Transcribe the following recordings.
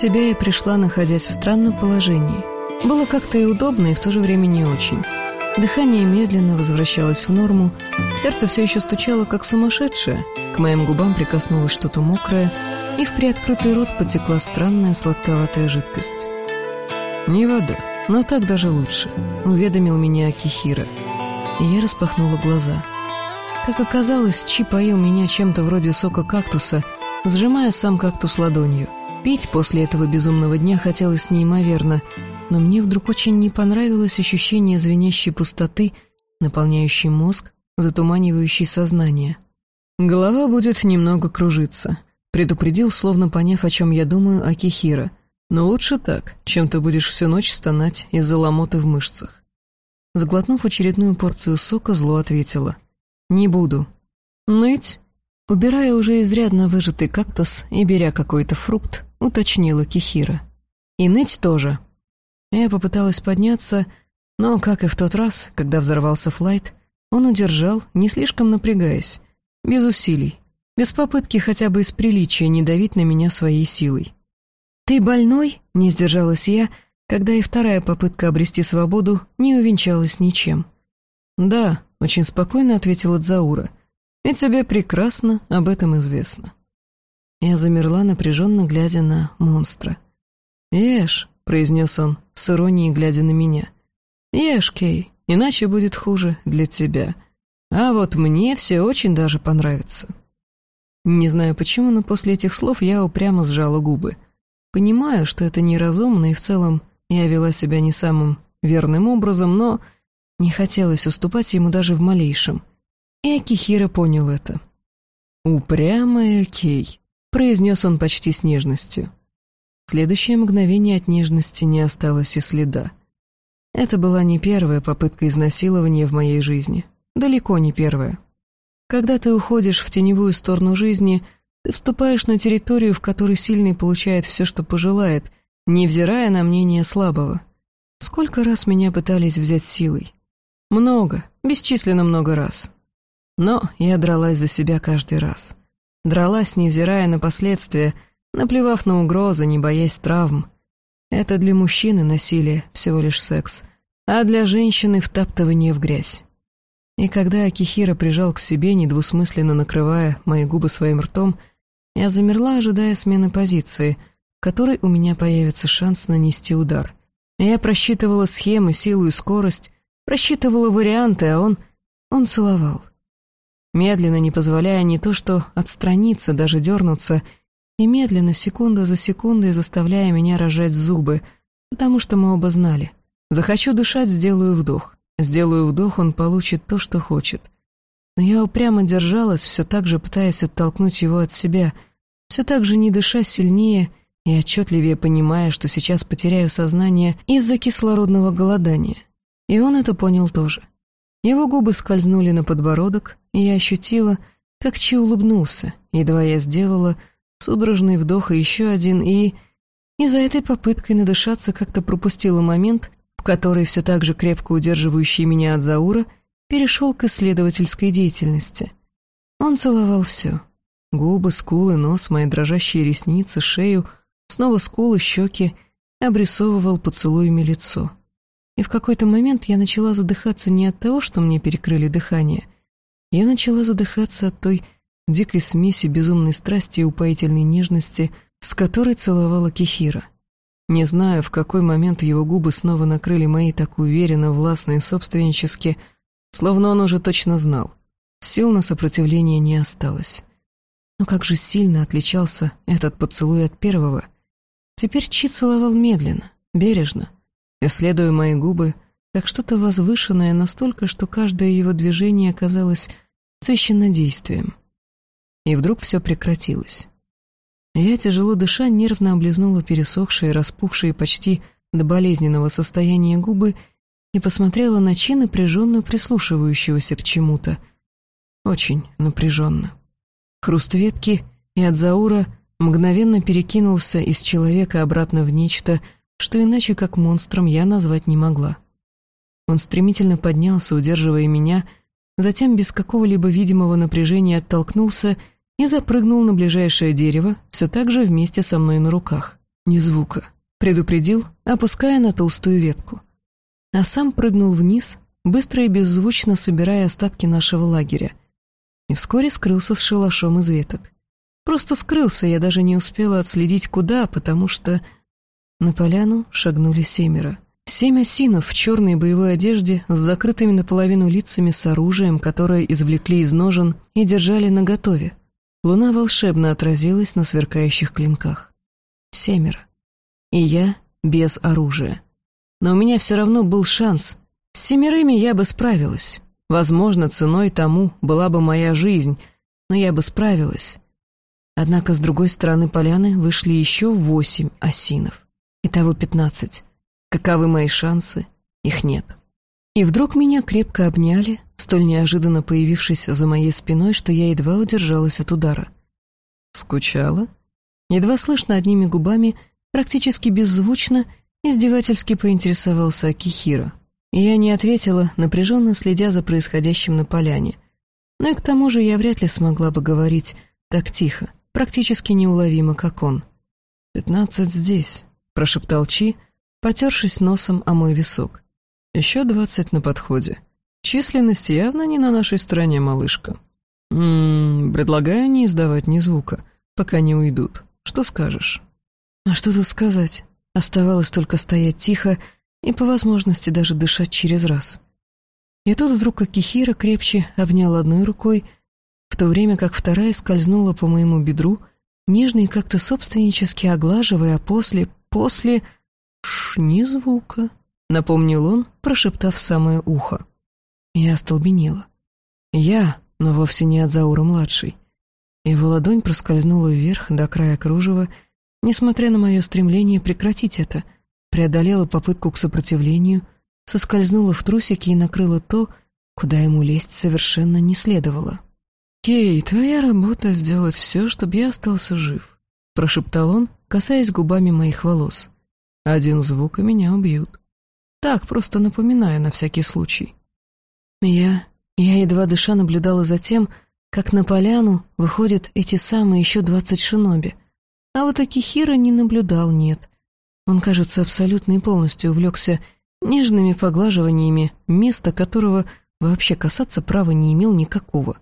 себя я пришла, находясь в странном положении. Было как-то и удобно, и в то же время не очень. Дыхание медленно возвращалось в норму, сердце все еще стучало, как сумасшедшее, к моим губам прикоснулось что-то мокрое, и в приоткрытый рот потекла странная сладковатая жидкость. «Не вода, но так даже лучше», — уведомил меня Акихира. И я распахнула глаза. Как оказалось, Чи поил меня чем-то вроде сока кактуса, сжимая сам кактус ладонью. Пить после этого безумного дня хотелось неимоверно, но мне вдруг очень не понравилось ощущение звенящей пустоты, наполняющей мозг, затуманивающей сознание. «Голова будет немного кружиться», — предупредил, словно поняв, о чем я думаю, Акихира. «Но лучше так, чем ты будешь всю ночь стонать из-за ломоты в мышцах». Заглотнув очередную порцию сока, зло ответила. «Не буду». «Ныть?» Убирая уже изрядно выжатый кактус и беря какой-то фрукт, уточнила Кихира. «И ныть тоже», я попыталась подняться, но, как и в тот раз, когда взорвался флайт, он удержал, не слишком напрягаясь, без усилий, без попытки хотя бы из приличия не давить на меня своей силой. «Ты больной?» — не сдержалась я, когда и вторая попытка обрести свободу не увенчалась ничем. «Да», — очень спокойно ответила Дзаура, — «и тебе прекрасно об этом известно». Я замерла, напряженно глядя на монстра. «Ешь», — произнес он, с иронией глядя на меня. «Ешь, Кей, иначе будет хуже для тебя. А вот мне все очень даже понравится». Не знаю почему, но после этих слов я упрямо сжала губы. Понимаю, что это неразумно, и в целом я вела себя не самым верным образом, но не хотелось уступать ему даже в малейшем. И Акихира понял это. «Упрямая Кей», — произнес он почти с нежностью следующее мгновение от нежности не осталось и следа. Это была не первая попытка изнасилования в моей жизни. Далеко не первая. Когда ты уходишь в теневую сторону жизни, ты вступаешь на территорию, в которой сильный получает все, что пожелает, невзирая на мнение слабого. Сколько раз меня пытались взять силой? Много, бесчисленно много раз. Но я дралась за себя каждый раз. Дралась, невзирая на последствия — наплевав на угрозы, не боясь травм. Это для мужчины насилие, всего лишь секс, а для женщины втаптывание в грязь. И когда Акихира прижал к себе, недвусмысленно накрывая мои губы своим ртом, я замерла, ожидая смены позиции, в которой у меня появится шанс нанести удар. Я просчитывала схемы, силу и скорость, просчитывала варианты, а он... он целовал. Медленно, не позволяя не то что отстраниться, даже дернуться — и медленно, секунда за секундой, заставляя меня рожать зубы, потому что мы оба знали. Захочу дышать, сделаю вдох. Сделаю вдох, он получит то, что хочет. Но я упрямо держалась, все так же пытаясь оттолкнуть его от себя, все так же не дыша сильнее и отчетливее понимая, что сейчас потеряю сознание из-за кислородного голодания. И он это понял тоже. Его губы скользнули на подбородок, и я ощутила, как Чи улыбнулся, едва я сделала — Судорожный вдох и еще один, и... И за этой попыткой надышаться как-то пропустила момент, в который все так же крепко удерживающий меня от Заура перешел к исследовательской деятельности. Он целовал все. Губы, скулы, нос, мои дрожащие ресницы, шею, снова скулы, щеки, обрисовывал поцелуями лицо. И в какой-то момент я начала задыхаться не от того, что мне перекрыли дыхание. Я начала задыхаться от той дикой смеси безумной страсти и упоительной нежности, с которой целовала Кихира. Не знаю, в какой момент его губы снова накрыли мои так уверенно, властно и собственнически, словно он уже точно знал. Сил на сопротивление не осталось. Но как же сильно отличался этот поцелуй от первого. Теперь Чи целовал медленно, бережно, исследуя мои губы, как что-то возвышенное настолько, что каждое его движение оказалось священнодействием. И вдруг все прекратилось. Я, тяжело дыша, нервно облизнула пересохшие, распухшие почти до болезненного состояния губы и посмотрела на Чи, напряженно прислушивающегося к чему-то. Очень напряженно. Хруст ветки и от Заура мгновенно перекинулся из человека обратно в нечто, что иначе как монстром я назвать не могла. Он стремительно поднялся, удерживая меня, затем без какого-либо видимого напряжения оттолкнулся и запрыгнул на ближайшее дерево, все так же вместе со мной на руках. Ни звука. Предупредил, опуская на толстую ветку. А сам прыгнул вниз, быстро и беззвучно собирая остатки нашего лагеря. И вскоре скрылся с шалашом из веток. Просто скрылся, я даже не успела отследить куда, потому что... На поляну шагнули семеро. Семь осинов в черной боевой одежде с закрытыми наполовину лицами с оружием, которое извлекли из ножен и держали наготове. Луна волшебно отразилась на сверкающих клинках. Семеро. И я без оружия. Но у меня все равно был шанс. С семерыми я бы справилась. Возможно, ценой тому была бы моя жизнь, но я бы справилась. Однако с другой стороны поляны вышли еще восемь осинов. Итого пятнадцать. Каковы мои шансы? Их нет. И вдруг меня крепко обняли, столь неожиданно появившись за моей спиной, что я едва удержалась от удара. Скучала? Едва слышно одними губами, практически беззвучно, издевательски поинтересовался Акихира. Я не ответила, напряженно следя за происходящим на поляне. Но и к тому же я вряд ли смогла бы говорить так тихо, практически неуловимо, как он. «Пятнадцать здесь», — прошептал Чи, — потершись носом о мой висок. «Еще двадцать на подходе. Численность явно не на нашей стороне, малышка. Ммм, предлагаю не издавать ни звука, пока не уйдут. Что скажешь?» А что тут сказать? Оставалось только стоять тихо и по возможности даже дышать через раз. И тут вдруг Акихира крепче обнял одной рукой, в то время как вторая скользнула по моему бедру, нежно и как-то собственнически оглаживая, а после, после... «Ш, ни звука», — напомнил он, прошептав самое ухо. Я остолбенела. Я, но вовсе не от Заура-младший. Его ладонь проскользнула вверх до края кружева, несмотря на мое стремление прекратить это, преодолела попытку к сопротивлению, соскользнула в трусики и накрыла то, куда ему лезть совершенно не следовало. «Кей, твоя работа — сделать все, чтобы я остался жив», — прошептал он, касаясь губами моих волос. Один звук, и меня убьют. Так, просто напоминаю на всякий случай. Я... я едва дыша наблюдала за тем, как на поляну выходят эти самые еще двадцать шиноби. А вот Акихира не наблюдал, нет. Он, кажется, абсолютно и полностью увлекся нежными поглаживаниями места, которого вообще касаться права не имел никакого.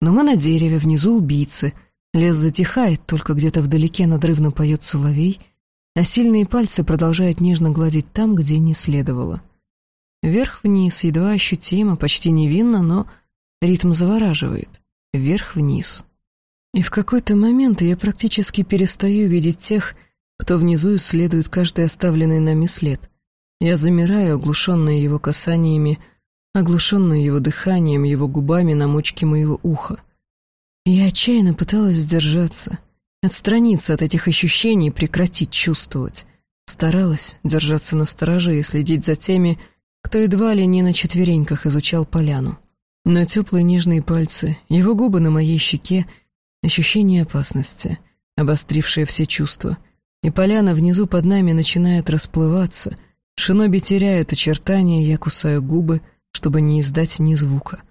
Но мы на дереве, внизу убийцы. Лес затихает, только где-то вдалеке надрывно поет соловей — а сильные пальцы продолжают нежно гладить там, где не следовало. Вверх-вниз, едва ощутимо, почти невинно, но ритм завораживает. Вверх-вниз. И в какой-то момент я практически перестаю видеть тех, кто внизу исследует каждый оставленный нами след. Я замираю, оглушенная его касаниями, оглушенная его дыханием, его губами на мочке моего уха. Я отчаянно пыталась сдержаться — Отстраниться от этих ощущений и прекратить чувствовать. Старалась держаться на стороже и следить за теми, кто едва ли не на четвереньках изучал поляну. Но теплые нежные пальцы, его губы на моей щеке, ощущение опасности, обострившее все чувства. И поляна внизу под нами начинает расплываться, шиноби теряют очертания, я кусаю губы, чтобы не издать ни звука.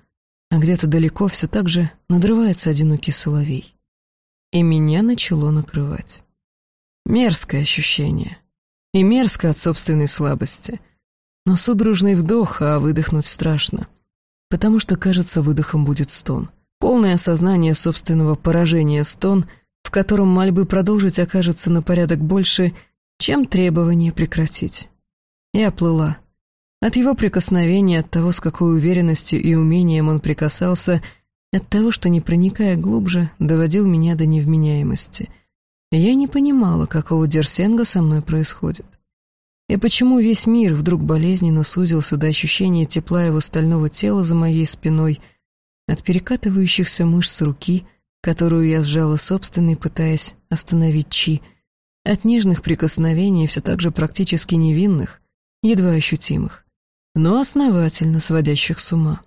А где-то далеко все так же надрывается одинокий соловей и меня начало накрывать. Мерзкое ощущение. И мерзко от собственной слабости. Но судорожный вдох, а выдохнуть страшно. Потому что, кажется, выдохом будет стон. Полное осознание собственного поражения стон, в котором мольбы продолжить окажется на порядок больше, чем требование прекратить. Я плыла. От его прикосновения, от того, с какой уверенностью и умением он прикасался — от того, что, не проникая глубже, доводил меня до невменяемости. Я не понимала, какого дерсенга со мной происходит. И почему весь мир вдруг болезненно сузился до ощущения тепла его стального тела за моей спиной, от перекатывающихся мышц руки, которую я сжала собственной, пытаясь остановить Чи, от нежных прикосновений, все так же практически невинных, едва ощутимых, но основательно сводящих с ума.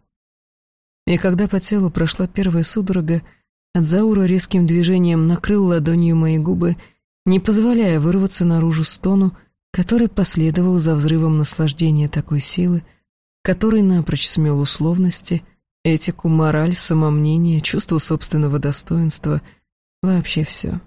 И когда по телу прошла первая судорога, от Заура резким движением накрыл ладонью мои губы, не позволяя вырваться наружу стону, который последовал за взрывом наслаждения такой силы, который напрочь смел условности, этику, мораль, самомнение, чувство собственного достоинства, вообще все.